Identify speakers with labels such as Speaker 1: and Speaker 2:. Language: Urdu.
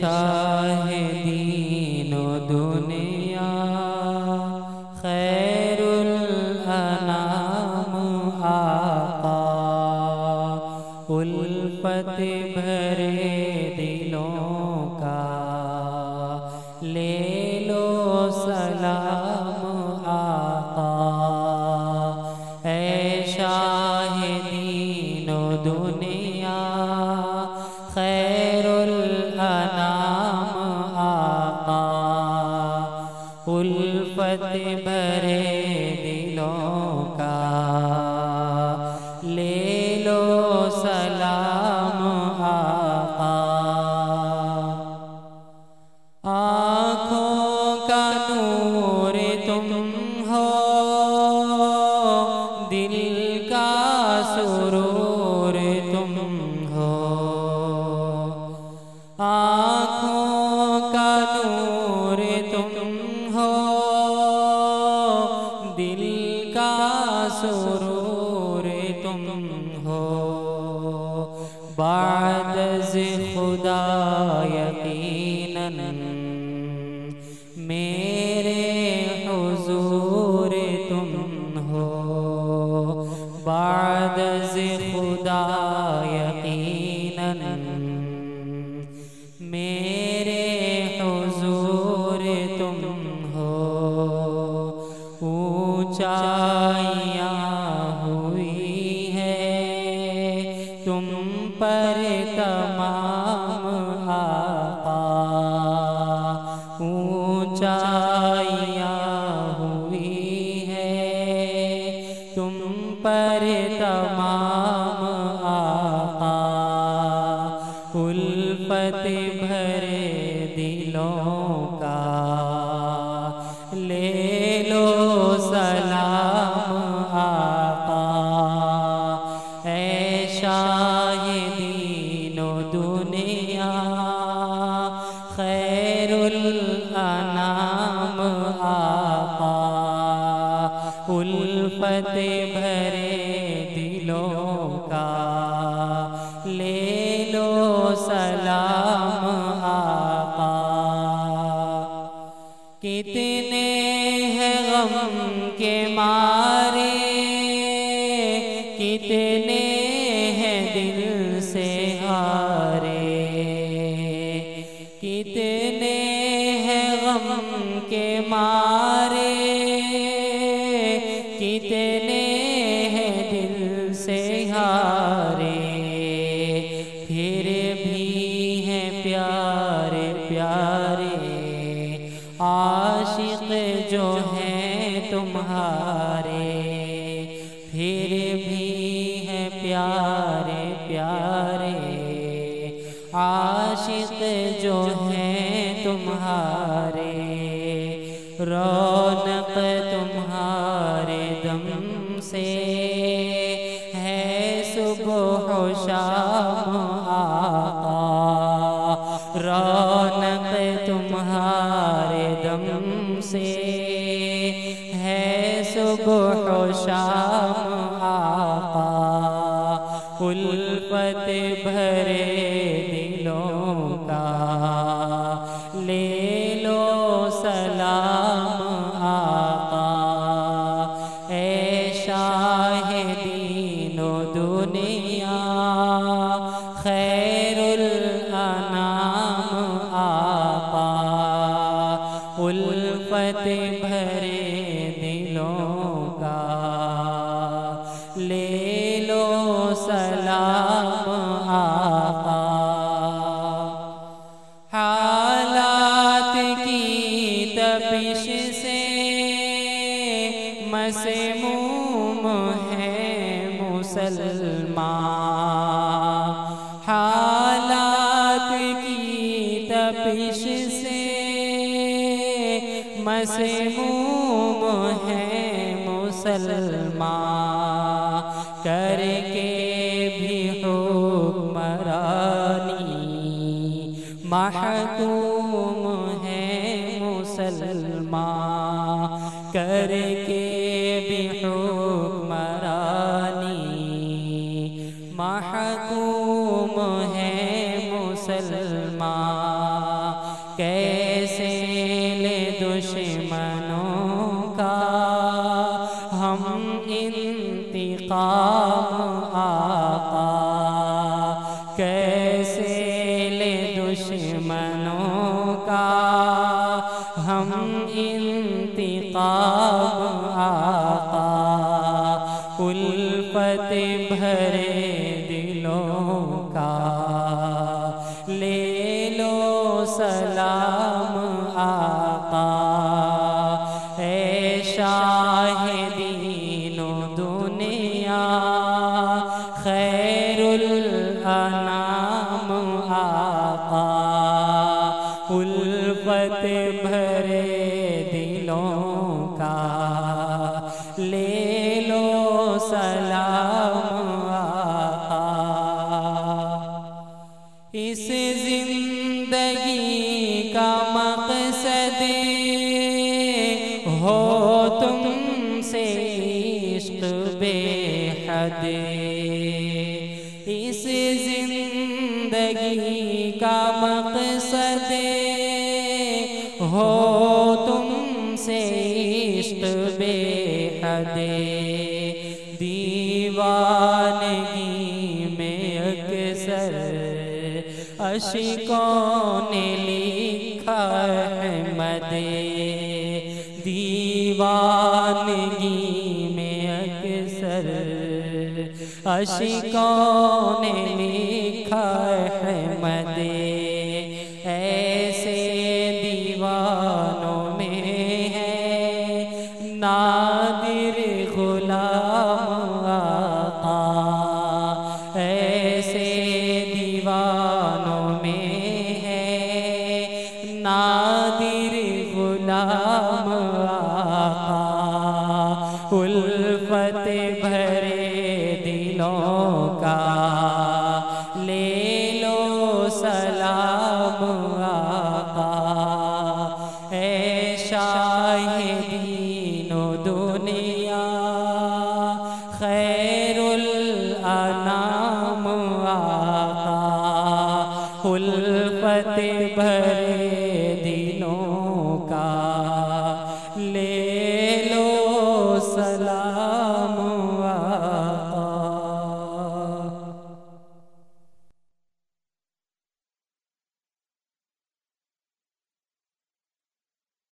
Speaker 1: شاہ بعد از پر تمام شاہ دین پیارے پیارے عاشق جو ہیں تمہارے رونق تمہارے دم سے ہے صبح و شام الفت بھرے دلوں کا۔ لے لو سلام آقا۔ اے شاہ دین و دنیا، خیر الانام آقا۔ الفت بھرے دلوں کا۔ لے لو سلام، آقا۔ حالات کی تپش سے مسموم ہے مسلمان۔ حالات کی تپش سے مسموم ہے مسلمان۔ کر محکوم ہے مسلمان، کر کے بھی حکمرانی۔ محکوم ہے مسلمان، کیسے لے دشمنوں کا؟ ہم انتقام آقا الفت بھرے دلوں کا۔ لے لو سلام آقا۔ اے شاہ دین و دنیا خیر الانام آقا۔ الفت بھرے دلوں کا۔ لے لو سلام سے عشق بے حد اس زندگی کا مقصد ہو تم سے عشق بے حد دیوانگی میں اکثر عشقوں نے لکھا احمد دیوانگی میں اکثر عشقوں نے لکھا احمد ایسے دیوانوں میں ہے نادر لے لو سلام۔